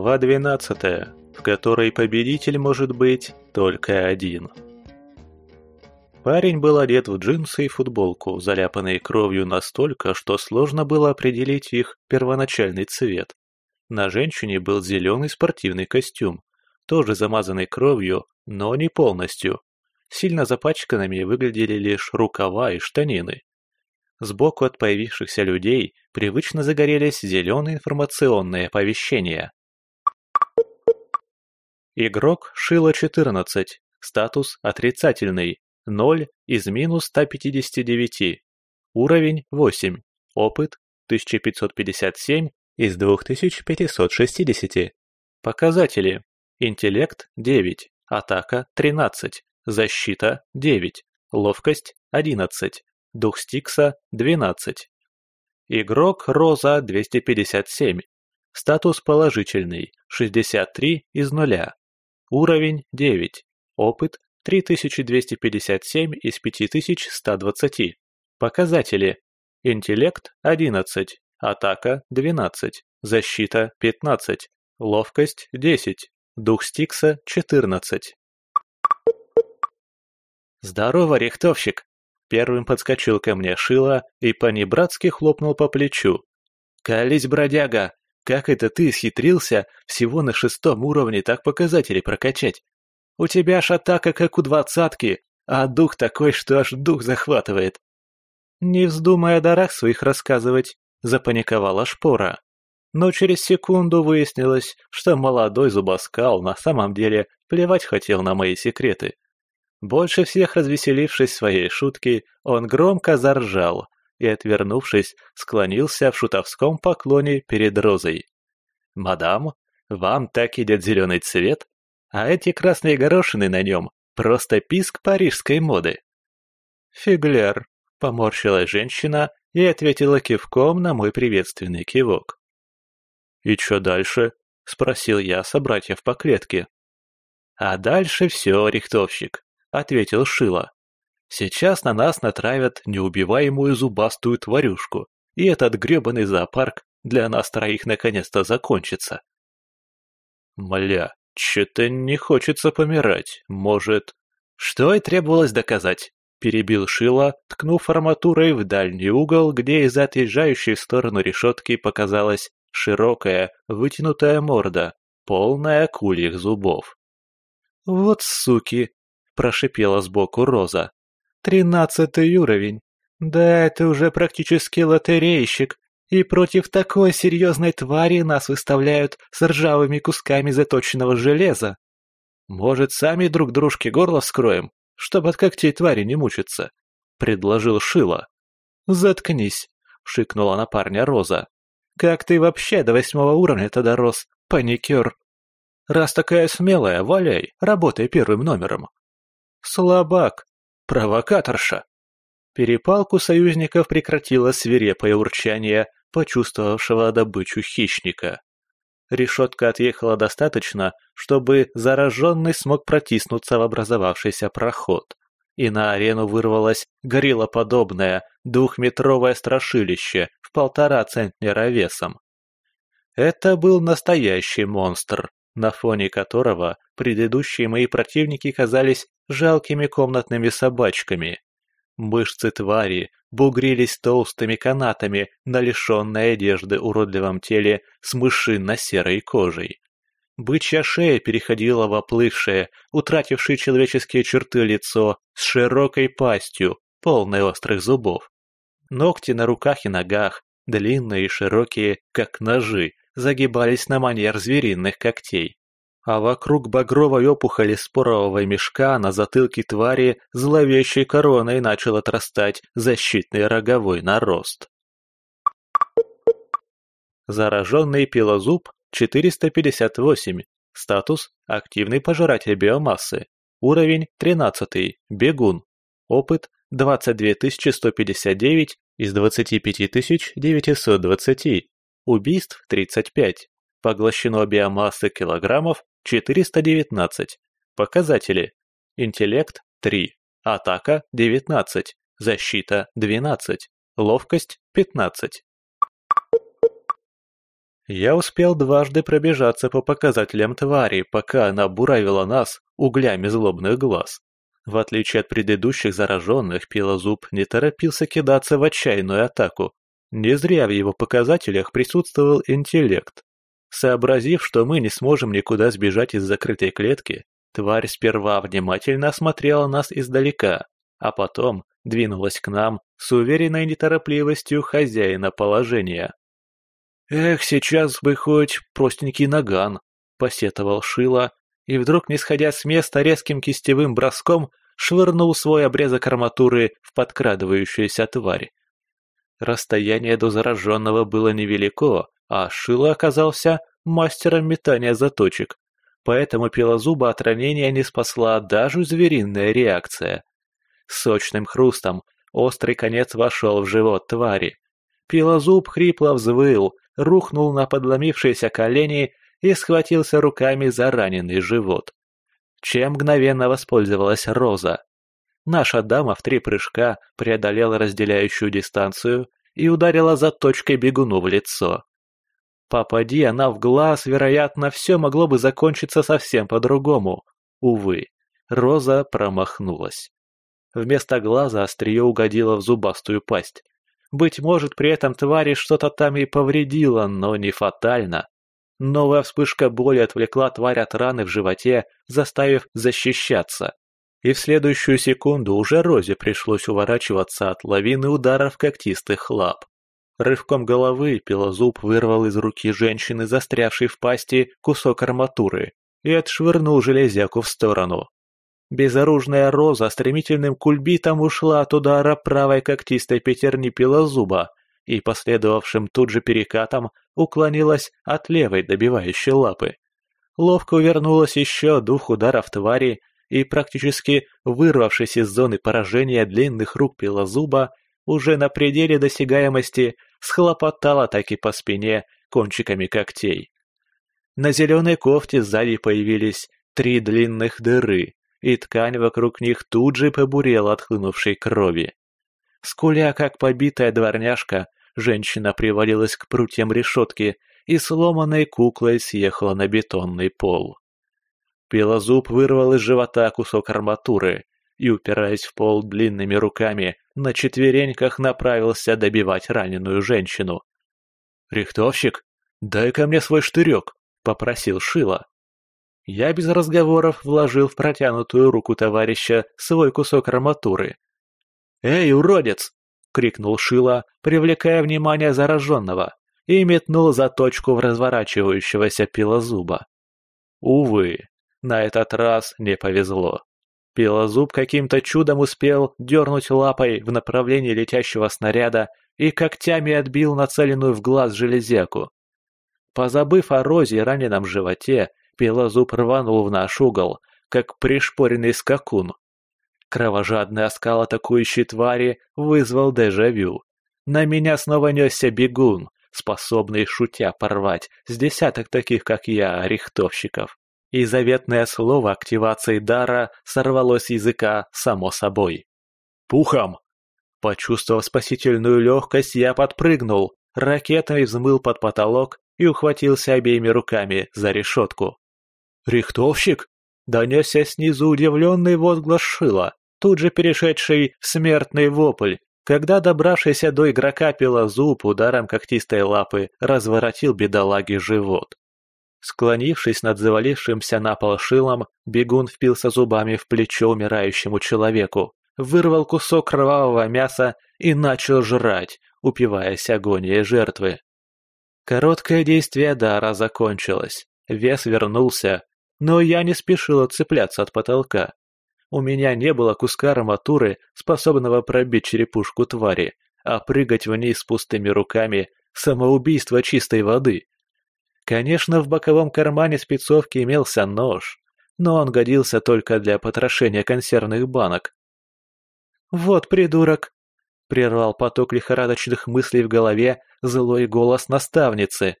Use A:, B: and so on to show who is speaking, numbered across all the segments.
A: Глава 12, в которой победитель может быть только один. Парень был одет в джинсы и футболку, заляпанные кровью настолько, что сложно было определить их первоначальный цвет. На женщине был зеленый спортивный костюм, тоже замазанный кровью, но не полностью. Сильно запачканными выглядели лишь рукава и штанины. Сбоку от появившихся людей привычно загорелись зеленые информационные оповещения. Игрок Шила 14. Статус отрицательный. 0 из минус 159. Уровень 8. Опыт 1557 из 2560. Показатели. Интеллект 9. Атака 13. Защита 9. Ловкость 11. Дух Стикса 12. Игрок Роза 257. Статус положительный 63 из 0. Уровень 9. Опыт 3257 из 5120. Показатели. Интеллект 11. Атака 12. Защита 15. Ловкость 10. Дух Стикса 14. «Здорово, рихтовщик!» Первым подскочил ко мне Шила и понебратски хлопнул по плечу. «Колись, бродяга, как это ты схитрился всего на шестом уровне так показатели прокачать? У тебя ж атака как у двадцатки, а дух такой, что аж дух захватывает. Не вздумай о дарах своих рассказывать, запаниковала шпора. Но через секунду выяснилось, что молодой зубоскал на самом деле плевать хотел на мои секреты. Больше всех развеселившись своей шутки, он громко заржал и, отвернувшись, склонился в шутовском поклоне перед Розой. «Мадам, вам так идет зеленый цвет, а эти красные горошины на нем — просто писк парижской моды». «Фигляр», — поморщилась женщина и ответила кивком на мой приветственный кивок. «И что дальше?» — спросил я собратьев по клетке. «А дальше все, рихтовщик», — ответил Шила. Сейчас на нас натравят неубиваемую зубастую тварюшку, и этот гребаный зоопарк для нас троих наконец-то закончится. Мля, что-то не хочется помирать, может... Что и требовалось доказать, перебил Шила, ткнув арматурой в дальний угол, где из отъезжающей в сторону решетки показалась широкая, вытянутая морда, полная акульих зубов. «Вот суки!» – прошипела сбоку Роза. Тринадцатый уровень. Да это уже практически лотерейщик. И против такой серьезной твари нас выставляют с ржавыми кусками заточенного железа. Может, сами друг дружке горло вскроем, чтобы от когтей твари не мучиться? Предложил Шила. Заткнись, шикнула на парня Роза. Как ты вообще до восьмого уровня-то дорос, паникер? Раз такая смелая, валяй, работай первым номером. Слабак, Провокаторша! Перепалку союзников прекратило свирепое урчание почувствовавшего добычу хищника. Решетка отъехала достаточно, чтобы зараженный смог протиснуться в образовавшийся проход. И на арену вырвалось гориллоподобное двухметровое страшилище в полтора центнера весом. Это был настоящий монстр, на фоне которого предыдущие мои противники казались жалкими комнатными собачками. Мышцы твари бугрились толстыми канатами на лишенной одежды уродливом теле с мышинно-серой кожей. Бычья шея переходила в оплывшее, утратившее человеческие черты лицо с широкой пастью, полной острых зубов. Ногти на руках и ногах, длинные и широкие, как ножи, загибались на манер звериных когтей. А вокруг багровой опухоли спорового мешка на затылке твари зловещей короной начал отрастать защитный роговой нарост. Зараженный пилозуб 458. Статус – активный пожиратель биомассы. Уровень 13. Бегун. Опыт 22159 из 25920. Убийств 35. Поглощено биомассы килограммов 419. Показатели. Интеллект 3. Атака 19. Защита 12. Ловкость 15. Я успел дважды пробежаться по показателям твари, пока она буравила нас углями злобных глаз. В отличие от предыдущих зараженных, Пилозуб не торопился кидаться в отчаянную атаку. Не зря в его показателях присутствовал интеллект. Сообразив, что мы не сможем никуда сбежать из закрытой клетки, тварь сперва внимательно осмотрела нас издалека, а потом двинулась к нам с уверенной неторопливостью хозяина положения. «Эх, сейчас бы хоть простенький наган», — посетовал Шила, и вдруг, не сходя с места резким кистевым броском, швырнул свой обрезок арматуры в подкрадывающуюся тварь. Расстояние до зараженного было невелико, а Шило оказался мастером метания заточек, поэтому пилозуба от ранения не спасла даже звериная реакция. Сочным хрустом острый конец вошел в живот твари. Пилозуб хрипло взвыл, рухнул на подломившиеся колени и схватился руками за раненый живот. Чем мгновенно воспользовалась Роза. Наша дама в три прыжка преодолела разделяющую дистанцию и ударила заточкой бегуну в лицо. Попади она в глаз, вероятно, все могло бы закончиться совсем по-другому. Увы, Роза промахнулась. Вместо глаза острие угодило в зубастую пасть. Быть может, при этом твари что-то там и повредило, но не фатально. Новая вспышка боли отвлекла тварь от раны в животе, заставив защищаться. И в следующую секунду уже Розе пришлось уворачиваться от лавины ударов когтистых лап. Рывком головы пилозуб вырвал из руки женщины, застрявшей в пасти, кусок арматуры и отшвырнул железяку в сторону. Безоружная роза стремительным кульбитом ушла от удара правой когтистой пятерни пилозуба и последовавшим тут же перекатом уклонилась от левой добивающей лапы. Ловко увернулась еще двух ударов твари и, практически вырвавшись из зоны поражения длинных рук пилозуба, уже на пределе досягаемости схлопотала таки по спине кончиками когтей. На зеленой кофте сзади появились три длинных дыры, и ткань вокруг них тут же побурела от хлынувшей крови. Скуля, как побитая дворняжка, женщина привалилась к прутьям решетки и сломанной куклой съехала на бетонный пол. Пилозуб вырвал из живота кусок арматуры и, упираясь в пол длинными руками, на четвереньках направился добивать раненую женщину. «Рихтовщик, дай ко мне свой штырек», — попросил Шила. Я без разговоров вложил в протянутую руку товарища свой кусок арматуры. «Эй, уродец!» — крикнул Шила, привлекая внимание зараженного, и метнул заточку в разворачивающегося пилозуба. Увы, на этот раз не повезло. Пилозуб каким-то чудом успел дернуть лапой в направлении летящего снаряда и когтями отбил нацеленную в глаз железяку. Позабыв о розе и раненом животе, пилозуб рванул в наш угол, как пришпоренный скакун. Кровожадный оскал атакующей твари вызвал дежавю. На меня снова несся бегун, способный шутя порвать с десяток таких, как я, рихтовщиков и заветное слово активации дара сорвалось с языка само собой. «Пухом!» Почувствовав спасительную легкость, я подпрыгнул, ракетой взмыл под потолок и ухватился обеими руками за решетку. «Рихтовщик?» — донесся снизу удивленный возглас Шила, тут же перешедший в смертный вопль, когда добравшийся до игрока пилозуб ударом когтистой лапы разворотил бедолаге живот. Склонившись над завалившимся на пол шилом, бегун впился зубами в плечо умирающему человеку, вырвал кусок кровавого мяса и начал жрать, упиваясь агонией жертвы. Короткое действие дара закончилось, вес вернулся, но я не спешил отцепляться от потолка. У меня не было куска арматуры, способного пробить черепушку твари, а прыгать вниз с пустыми руками – самоубийство чистой воды. Конечно, в боковом кармане спецовки имелся нож, но он годился только для потрошения консервных банок. «Вот придурок!» — прервал поток лихорадочных мыслей в голове злой голос наставницы.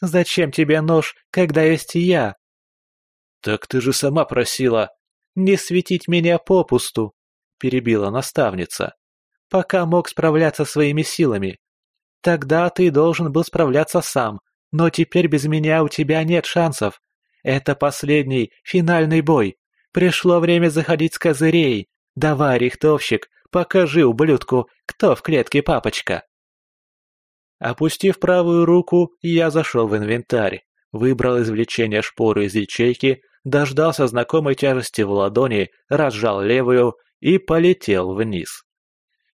A: «Зачем тебе нож, когда есть я?» «Так ты же сама просила!» «Не светить меня попусту!» — перебила наставница. «Пока мог справляться своими силами. Тогда ты должен был справляться сам, но теперь без меня у тебя нет шансов. Это последний, финальный бой. Пришло время заходить с козырей. Давай, рихтовщик, покажи ублюдку, кто в клетке папочка. Опустив правую руку, я зашел в инвентарь, выбрал извлечение шпоры из ячейки, дождался знакомой тяжести в ладони, разжал левую и полетел вниз.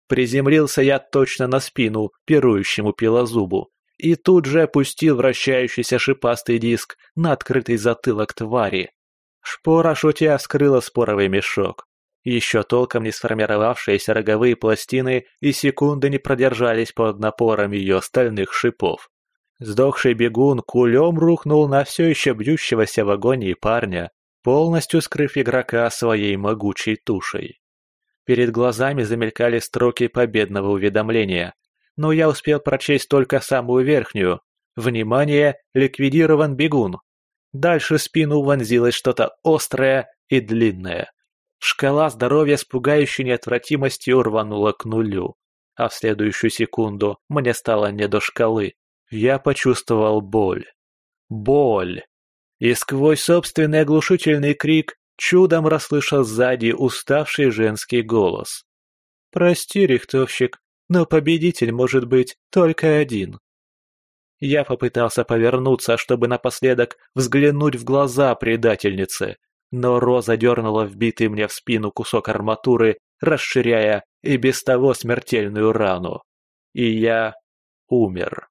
A: Приземлился я точно на спину пирующему пилозубу и тут же опустил вращающийся шипастый диск на открытый затылок твари. Шпора шутя вскрыла споровый мешок. Еще толком не сформировавшиеся роговые пластины и секунды не продержались под напором ее стальных шипов. Сдохший бегун кулем рухнул на все еще бьющегося в агонии парня, полностью скрыв игрока своей могучей тушей. Перед глазами замелькали строки победного уведомления, но я успел прочесть только самую верхнюю. Внимание, ликвидирован бегун. Дальше спину вонзилось что-то острое и длинное. Шкала здоровья с пугающей неотвратимостью рванула к нулю. А в следующую секунду мне стало не до шкалы. Я почувствовал боль. Боль. И сквозь собственный оглушительный крик чудом расслышал сзади уставший женский голос. «Прости, рихтовщик, но победитель может быть только один». Я попытался повернуться, чтобы напоследок взглянуть в глаза предательницы, но Роза дернула вбитый мне в спину кусок арматуры, расширяя и без того смертельную рану. И я умер.